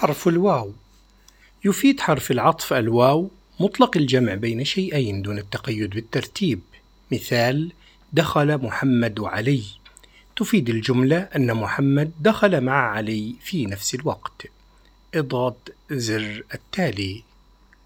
حرف الواو. يفيد حرف العطف الواو مطلق الجمع بين شيئين دون التقيد بالترتيب. مثال دخل محمد علي. تفيد الجملة أن محمد دخل مع علي في نفس الوقت. اضغط زر التالي.